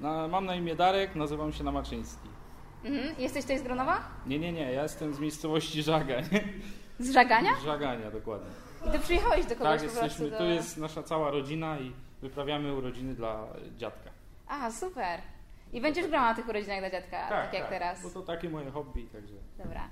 Na, mam na imię Darek, nazywam się Namaczyński. Mhm. Jesteś tutaj z Gronowa? Nie, nie, nie, ja jestem z miejscowości Żagań. Z Żagania? Z Żagania, dokładnie. I ty przyjechałeś do kogoś Tak, jesteśmy, do... tu jest nasza cała rodzina i wyprawiamy urodziny dla dziadka. A, super. I będziesz grał na tych urodzinach dla dziadka, tak, tak jak tak, teraz. Bo to takie moje hobby, także Dobra.